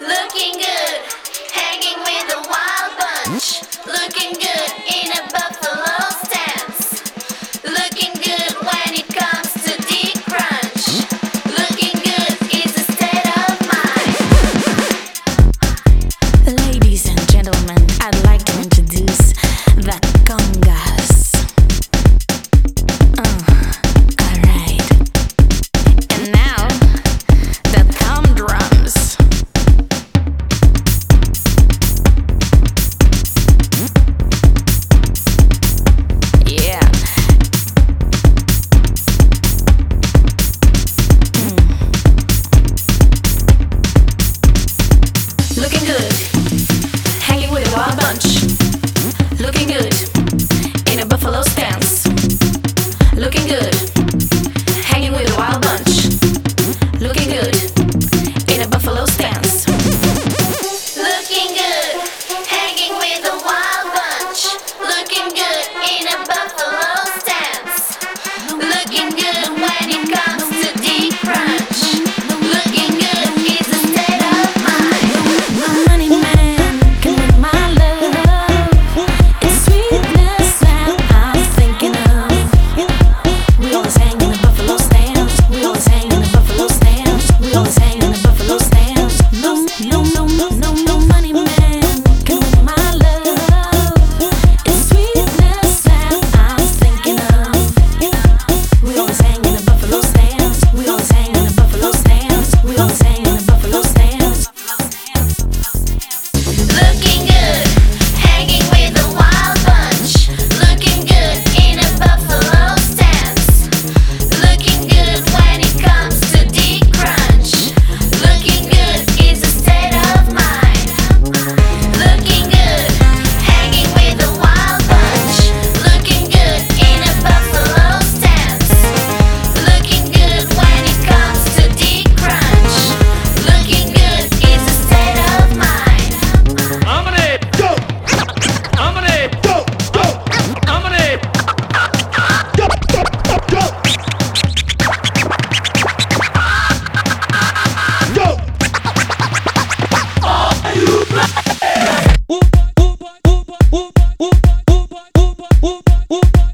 Looking good, hanging with a wild bunch. Looking good Ooh, ooh.